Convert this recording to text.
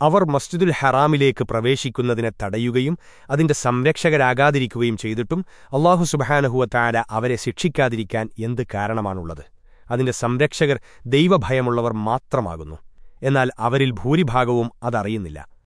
അവർ മസ്ജിദുൽ ഹറാമിലേക്ക് പ്രവേശിക്കുന്നതിനെ തടയുകയും അതിന്റെ സംരക്ഷകരാകാതിരിക്കുകയും ചെയ്തിട്ടും അള്ളാഹു സുബഹാനഹുവ താര അവരെ ശിക്ഷിക്കാതിരിക്കാൻ എന്ത് കാരണമാണുള്ളത്? അതിന്റെ സംരക്ഷകർ ദൈവഭയമുള്ളവർ മാത്രമാകുന്നു. എന്നാൽ അവരിൽ ഭൂരിഭാഗവും അതറിയുന്നില്ല.